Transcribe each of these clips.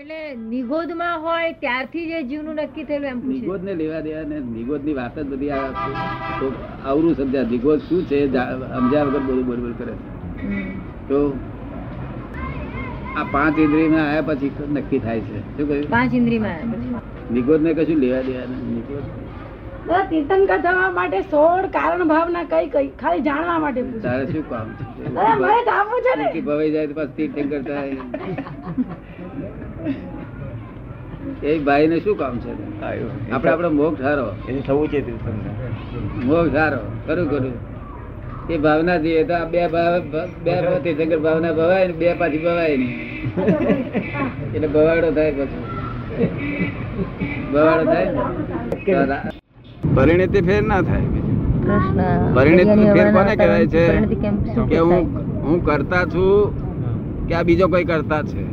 એટલે નિગોદમાં હોય ત્યારથી જે જીવનું નક્કી થયેલું એમ નિગોદ ને લેવા દેવા ને નિગોદની વાત જ બધી આ અવરું સમજ્યા. નિગોદ શું છે? સમજ્યા વગર બધું બોલ બોલ કરે તો આ પાંચ ઇન્દ્રિયમાં આવ્યા પછી નક્કી થાય છે. શું કહ્યું? પાંચ ઇન્દ્રિયમાં નિગોદ ને કશું લેવા દેવા ને નિગોદ? દાદા, તીર્થંકર માટે સોળ કારણ ભાવના કઈ કઈ? ખાલી જાણવા માટે તારે શું કામ છે? ભવાઈ જાય તો પછી તીર્થંકર થાય. એ ભાઈ ને શું કામ છે? આપડે આપડે મોક્ષ હારો એ થવું છે મોક્ષ હારો ખરું ખરું. એ ભાવના જોઈએ તો બે ભાવ બે તીર્થંકર ભાવના ભવાય ને બે પાછી ભવાય નહીં. એટલે ભવાડો થાય પછી. ભવાડો થાય પરિણતિ ફેર ના થાય કૃષ્ણ પરિણતિ ફેર કોને કહેવાય છે? કે હું હું કરતા છું કે આ બીજો કોઈ કરતા છે?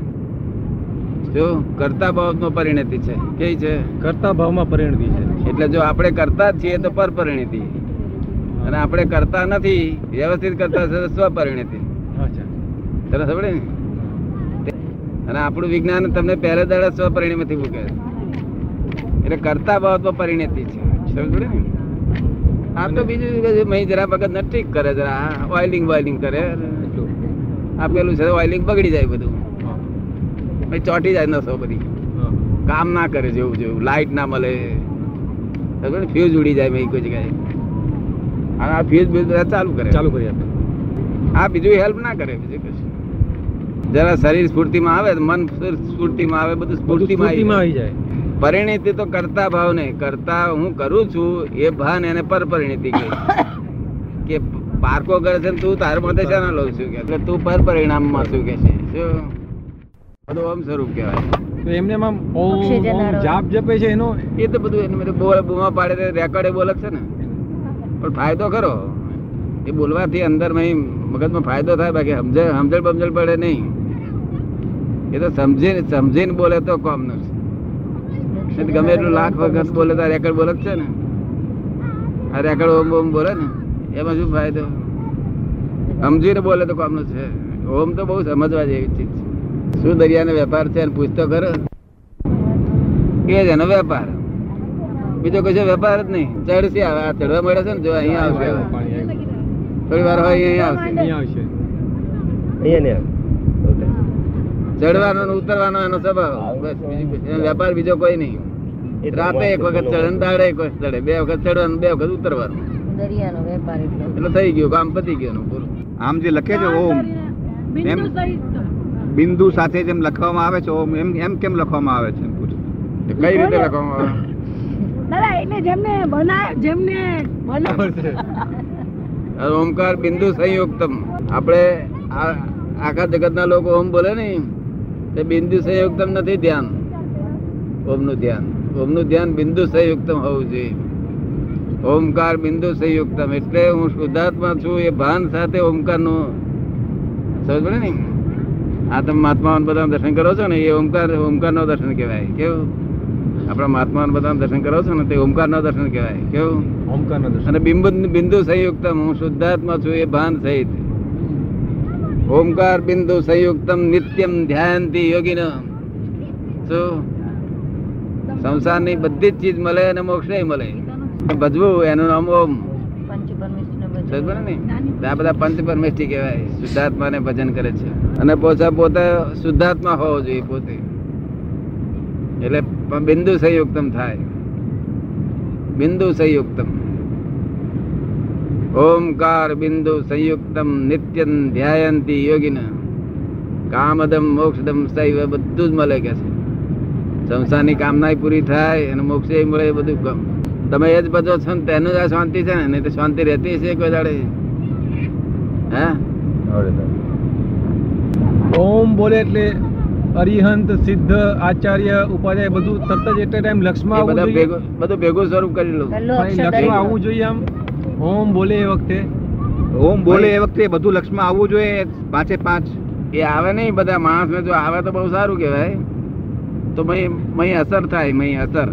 જો કરતા ભાવ પરિણતિ છે. કેવી છે? કરતા ભાવમાં પરિણતિ છે. એટલે જો આપણે કરતા છીએ તો પર પરિણતિ અને આપણે કરતા નથી વ્યવસ્થિત કરતા છે સ્વ પરિણતિ અચ્છા. તને અને આપણું વિજ્ઞાન તમને પહેલે દાડા સ્વપરિણતિ મૂકે એટલે કરતા ભાવ પરિણતિ છે. સમજે ને? આ તો બીજું મહી જરા વખત નથી ઠીક કરે જરા ઓઇલિંગ વાઇલિંગ કરે આ પેલું છે ઓઇલિંગ બગડી જાય બધું. ચોટી જાય નસો બધી. કામ ના કરે જેવું જેવું. લાઈટ ના મળે. ફ્યુઝ ઉડી જાય મેં કોઈ જગ્યાએ. અને આ ફ્યુઝ બધા ચાલુ કરે. ચાલુ કરી આપે. આ બીજું હેલ્પ ના કરે બીજું કશું. જરા શરીર સ્ફૂર્તિમાં આવે મન સ્ફૂર્તિમાં આવે બધું સ્ફૂર્તિમાં આવી જાય. પરિણીતિ તો કરતા ભાવ ને કરતા હું કરું છું એ ભાન એને પર પરિણીતિ કહે. કે પારકો કરે છે તું તાર માટે શાના લઉં છું કે. એટલે તું પર પરિણામમાં શું કે છે? શું? બધું ઓમ સ્વરૂપ કહેવાય. તો એમને ઓમ ઓમ જાપ જપે છે એનો? એ તો બધું એને બધું બોલ બૂમા પાડે છે રેકોર્ડે બોલે છે ને. પણ ફાયદો ખરો. એ બોલવાથી અંદર મગજમાં ફાયદો થાય બાકી સમજે સમજણ બમજણ પડે નહીં. એ તો સમજીને સમજીને બોલે તો કોમ નથી ગમે એટલું લાખ વખત બોલે તો રેકોર્ડ બોલે જ છે ને. આ રેકોર્ડ ઓમ ઓમ બોલે ને. એમાં શું ફાયદો? સમજીને બોલે તો કોમનું છે ઓમ તો બહુ સમજવા જેવી ચીજ છે. શું દરિયાનો વેપાર છે પૂછતો ખરો કે એનો વેપાર? બીજો કશો વેપાર જ નહીં. ચડશે આવે આ ચડવા મળે છે ને જો અહીંયા આવશે થોડી વાર હોય અહીંયા આવશે. અહીંયા ચડવાનો ઉતરવાનો એનો સ્વભાવ. બસ બીજું એનો વેપાર બીજો કોઈ નહીં. રાતે એક વખત ચડે ને દાડે એક વખત ચડે. બે વખત ચડવાનું બે વખત ઉતરવાનું. દરિયાનો વેપાર એટલે. એટલે થઈ ગયું. કામ પતી ગયું પૂરું. આમ જે લખે છે ઓમ. એમ? બિંદુ સાથે જેમ લખવામાં આવે છે એમ એમ કેમ લખવામાં આવે છે પૂછું. કઈ રીતે લખવામાં આવે? દાદા એટલે જેમને બનાય જેમને બનાવ ઓમકાર બિંદુ સંયુક્તમ. આપણે આખા જગતના લોકો ઓમ બોલે ને તે બિંદુ સંયુક્તમ નથી ધ્યાન. ઓમનું ધ્યાન. ઓમનું ધ્યાન બિંદુ સંયુક્તમ હોવું જોઈએ. ઓમકાર બિંદુ સંયુક્તમ. એટલે હું શુદ્ધાત્મા છું એ ભાન સાથે ઓમકારનું. સમજ પડે ને? આ તમે મહાત્માઓને બધા દર્શન કરો છો ને એ ઓમકાર ઓમકારનો દર્શન કહેવાય. કેવું? આપણા મહાત્મા બધા દર્શન કરો છો ને તે ઓમકારનો દર્શન કહેવાય. કેવું? ઓમકારના દર્શન. અને બિંબુ બિંદુ સંયુક્તમ હું શુદ્ધાત્મા છું એ ભાન સહિત. ઓમકાર બિંદુ સંયુક્તમ નિત્યમ ધ્યાનથી યોગીન. શું? સંસારની બધી જ ચીજ મળે અને મોક્ષ મળે. ભજવું એનું નામ ઓમ પંચ પરમેશ્વરનો ભજન. સમજ પડે ને આ બધા પંચ પરમેષ્ઠી કહેવાય શુદ્ધાત્માને ભજન કરે છે. અને પોતા પોતે શુદ્ધાત્મા હોવો જોઈએ પોતે. એટલે બિંદુ સંયુક્તમ થાય. બિંદુ સંયુક્તમ. ઓમકાર બિંદુ સંયુક્તમ નિત્યન ધ્યાયંતી યોગીન. કામદમ મોક્ષદમ સૈવ બધું જ મળે કે છે. સંસારની કામનાય પૂરી થાય અને મોક્ષે મળે બધું તમે એ જ બધો છો ને તેનું જ આ શાંતિ છે ને? નહીં તો શાંતિ રહેતી છે કોઈ દાડે. હે? ઓમ બોલે એટલે અરિહંત સિદ્ધ આચાર્ય ઉપાધ્યાય બધું તરત જ એટલે ટાઈમ લક્ષ્મણ જોઈએ. બધું ભેગું સ્વરૂપ કરી લઉં પહેલો પણ એ અક્ષર લક્ષમાં દરેક આવવું જોઈએ આમ. ઓમ બોલે એ વખતે. ઓમ બોલે એ વખતે બધું લક્ષ્મણ આવવું જોઈએ પાંચે પાંચ. એ આવે નહીં બધા માણસને જો આવે તો બહુ સારું કહેવાય. તો મય મય અસર થાય મય અસર.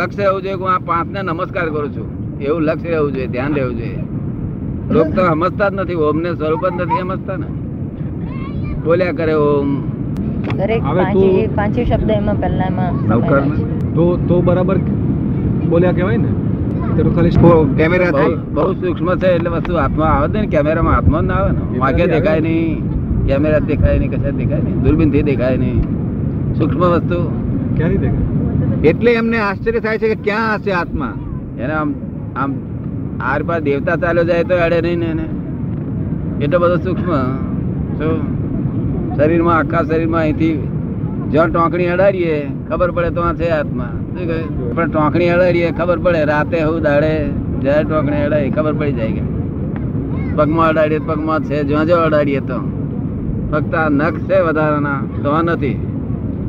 લક્ષ્ય રહેવું જોઈએ કે હું આ પાંચને નમસ્કાર કરું છું. એવું લક્ષ્ય રહેવું જોઈએ ધ્યાન રહેવું જોઈએ. લોક તો સમજતા જ નથી ઓમ ને સ્વરૂપ જ નથી સમજતા ને. બોલ્યા કરે ઓમ. દરેક પાંચે શબ્દ એમાં પહેલામાં નવકાર તો તો બરાબર બોલ્યા કહેવાય ને? તેનું ખાલી કેમેરા બહુ થાય. બહુ સૂક્ષ્મ છે એટલે વસ્તુ હાથમાં આવે છે ને કેમેરામાં હાથમાં ના આવે ને. વાંકે દેખાય નહીં કેમેરા દેખાય નહીં કશા દેખાય નહીં દૂરબીનથી દેખાય નહીં. સૂક્ષ્મ વસ્તુ. ક્યારે દેખાય? એટલે એમને આશ્ચર્ય થાય છે કે ક્યાં હશે આત્મા? એને આમ આમ આર પાર દેવતા ચાલ્યો જાય તો અડે નહીં ને એને. એટલો બધો સૂક્ષ્મ, શું? શરીરમાં, આખા શરીરમાં અહીંથી જ્યાં ટોંકણી અડાડીએ, ખબર પડે તો છે આત્મા. શું કહે? પણ ટોંકણી અડાડીએ, ખબર પડે. રાતે હું દાડે જ્યારે ટોંકણી અડાડી ખબર પડી જાય કે પગમાં અડાડીએ પગમાં છે, જ્યાં જ્યાં અડાડીએ તો. ફક્ત આ નખ છે વધારાના, તો નથી.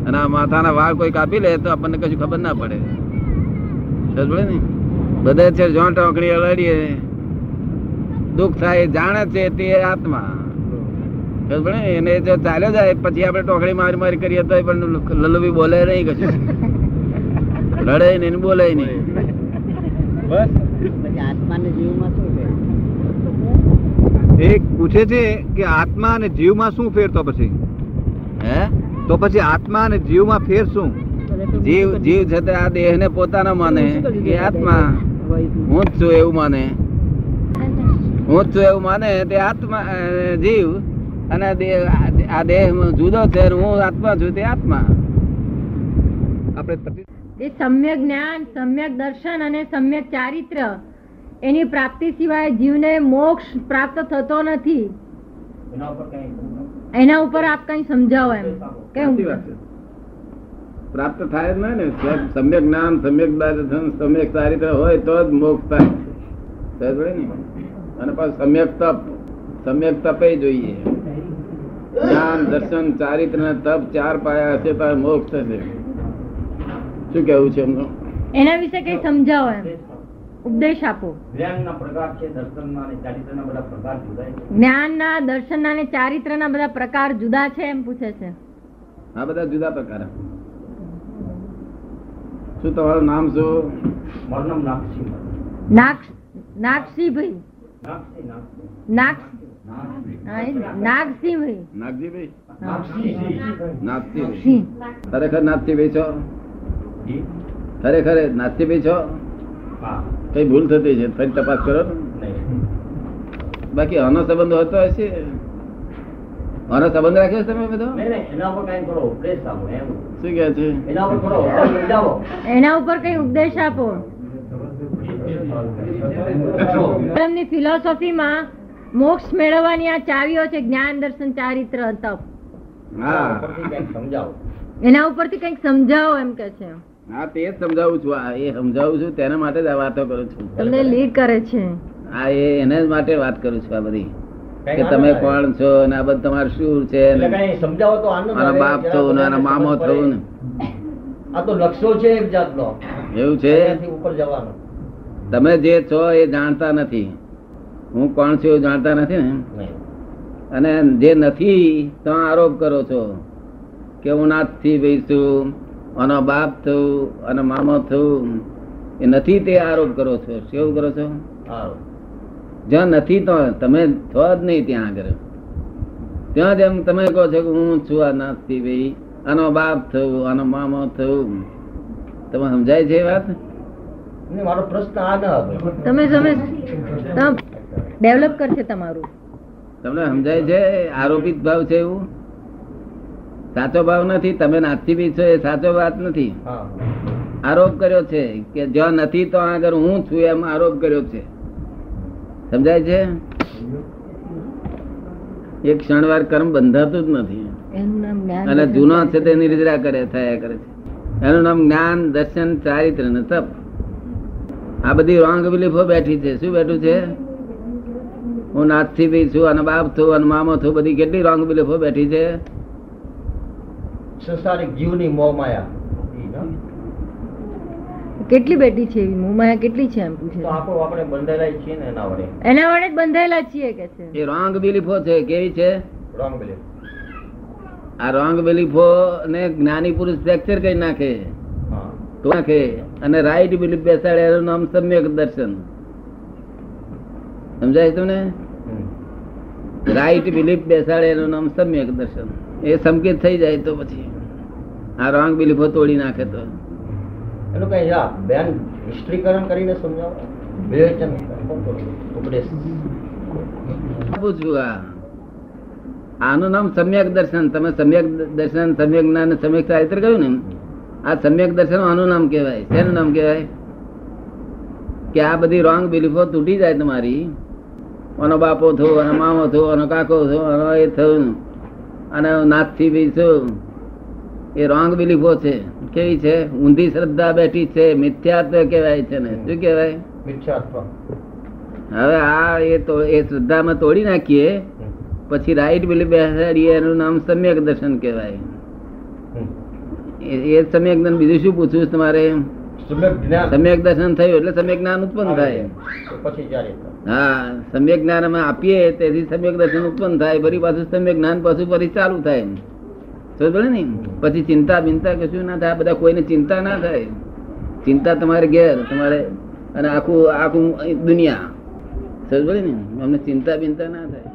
અને આ માથાના વાળ કોઈ કાપી લે તો આપણને કશું ખબર ના પડે. પડે ને? બધા છે જો ટોકડી અડાડીએ દુઃખ થાય જાણે છે તે આત્મા. પડે? એને જો ચાલ્યો જાય પછી આપણે ટોકડી મારી મારી કરીએ તો પણ લલ્લુબી બોલે નહીં કશું. લડે નહીં બોલે નહીં. બસ. એક પૂછે છે કે આત્મા અને જીવમાં શું ફેર તો પછી? હે? તો પછી આત્મા અને જીવમાં ફેર શું? જીવ જીવ છે તે આ દેહ ને પોતાનો માને. કે આત્મા. હું જ છું એવું માને. હું જ છું એવું માને. તે આત્મા જીવ અને આ દેહ જુદો છે હું આત્મા છું તે આત્મા. આપણે એ સમ્યક જ્ઞાન સમ્યક દર્શન અને સમ્યક ચારિત્ર એની પ્રાપ્તિ સિવાય જીવને મોક્ષ પ્રાપ્ત થતો નથી. એના ઉપર આપ કઈ સમજાવો એમ. કેમ. પ્રાપ્ત થાય જ ને સમ્યક જ્ઞાન સમ્યક દર્શન સમ્યક ચારિત્ર હોય તો જ મોક્ષ થાય. અને પાછું સમ્યક તપ. સમ્યક તપે જોઈએ. જ્ઞાન દર્શન ચારિત્ર ને તપ ચાર પાયા હશે તો મોક્ષ થશે. શું કેવું છે એમનું? એના વિશે કઈ સમજાવો એમ. ઉપદેશ આપો. જ્ઞાનના પ્રકાર છે દર્શનના અને ચારિત્રના બધા પ્રકાર જુદા છે. જ્ઞાનના દર્શનના અને ચારિત્રના બધા પ્રકાર જુદા છે એમ પૂછે છે. આ બધા જુદા પ્રકાર. શું તમારું નામ શું? મારું નામ નાગસિંહ. નાક્ષ નાથજીભાઈ સિંહ ખરેખર નાથજીભાઈ છો? ખરેખર નાથજીભાઈ છો? હા. કઈ ભૂલ થતી છે? ફરી તપાસ કરો ને. બાકી આનો સંબંધ હોતો હશે? આનો સંબંધ રાખ્યો છે તમે બધો? નહીં નહીં એના ઉપર કઈ કરો ઉપદેશ આપો એમ. શું કે છે? એના ઉપર કરો ઉપદેશ સમજાવો એના ઉપર કઈ ઉપદેશ આપો? એમની ફિલોસોફીમાં મોક્ષ મેળવવાની આ ચાવીઓ છે જ્ઞાન દર્શન ચારિત્ર તપ. હા. ઉપરથી કંઈક સમજાવો. એના ઉપરથી કંઈક સમજાવો એમ કે છે. હા તે જ સમજાવું છું. આ એ સમજાવું છું તેના માટે જ આ વાતો કરું છું. તમને લીડ કરે છે. હા એ એને જ માટે વાત કરું છું આ બધી. કે તમે કોણ છો ને આ બધું તમારું શું છે એટલે સમજાવો તો આનંદ બાપ છો ને મારા મામો થવું ને. આ તો લક્ષો છે એક જાતનો. એવું છે? ઉપર જવાનો. તમે જે છો એ જાણતા નથી. હું કોણ છું એવું જાણતા નથી ને? અને જે નથી તો આરોપ કરો છો કે હું નાથથી ભાઈ છું આનો બાપ થયું અને મામો થયું એ નથી તે આરોપ કરો છો. કેવું કરો છો? જ્યાં નથી તો તમે છો જ નહીં ત્યાં આગળ. ત્યાં જેમ તમે કહો છો કે હું છું આ નાસ્તી ભાઈ આનો બાપ થયું આનો મામો થયું. તમે સમજાય છે એ વાત? મારો પ્રશ્ન આ ન તમે તમે ડેવલપ કરશે તમારું. તમને સમજાય છે? આરોપિત ભાવ છે એવું? સાચો ભાવ નથી તમે નાથથી બી છો એ સાચો વાત નથી. આરોપ કર્યો છે કે જો નથી તો આગળ હું છું એમ આરોપ કર્યો છે. સમજાય છે? એક ક્ષણવાર કર્મ બંધાતું જ નથી. નામ જ્ઞાન અને દર્શન જૂનો છે ચારિત્ર. તે નિર્જરા કરે થયા કરે છે. એનું નામ જ્ઞાન દર્શન ચારિત્ર ને તપ. આ બધી રોંગ બિલીફો બેઠી છે. શું બેઠું છે? હું નાથથી બી છું અને બાપ છું અને મામો છું બધી કેટલી રોંગ બિલીફો બેઠી છે? સંસારિક જીવની મોહ માયા. કેટલી બેઠી છે એવી? મોમાયા કેટલી છે એમ પૂછે તો. આપણો આપણે બંધાયેલા છીએ ને એના વડે. એના વડે જ બંધાયેલા છીએ કે છે? એ રોંગ બિલીફો છે કેવી છે? Wrong belief. આ રોંગ બિલીફો ને જ્ઞાની પુરુષ ફ્રેક્ચર કરી નાખે. તો નાખે. અને રાઈટ બિલીફ બેસાડે એનું નામ સમ્યક દર્શન. સમજાય તમને. રાઈટ બિલીફ બેસાડે એનું નામ સમ્યક દર્શન. એ સંકેત થઈ જાય તો પછી. આ રોંગ બિલીફો તોડી નાખે તો. એનું કઈ બેન હિસ્ટ્રીકરણ કરીને સમજાવો. વિવેચન ઉપદેશ. પૂછવું આ. આનું નામ સમ્યક દર્શન. તમે સમ્યક દર્શન સમ્યક જ્ઞાન સમ્યક ચારિત્ર કહ્યું ને આ સમ્યક દર્શન આનું નામ કહેવાય. શેનું નામ કહેવાય? કે આ બધી રોંગ બિલીફો તૂટી જાય તમારી. આનો બાપો થયો એનો મામો થયો અને કાકો થયો અને એ થયું. અને નાથથી બી છું એ રોંગ બિલીફો છે. કેવી છે? ઊંધી શ્રદ્ધા બેઠી છે. મિથ્યાત્વ કહેવાય છે ને. શું કહેવાય? હવે આ એ તો એ શ્રદ્ધામાં તોડી નાખીએ. પછી રાઈટ બિલીફ બેસાડીએ એનું નામ સમ્યક દર્શન કહેવાય. એ સમ્યક જ્ઞાન બીજું શું પૂછવું તમારે? સમ્યક દર્શન થયું એટલે સમ્યક જ્ઞાન ઉત્પન્ન થાય. પછી હા સમ્યક જ્ઞાન અમે આપીએ તેથી સમ્યક દર્શન ઉત્પન્ન થાય. ફરી પાછું સમ્યક જ્ઞાન પાછું ફરી ચાલુ થાય. પડે ને. પછી ચિંતા બિંતા કશું ના થાય? બધા કોઈને ચિંતા ના થાય. ચિંતા તમારે ઘેર, તમારે અને આખું આખું દુનિયા. સમજ પડે ને. અમને ચિંતા બિંતા ના થાય.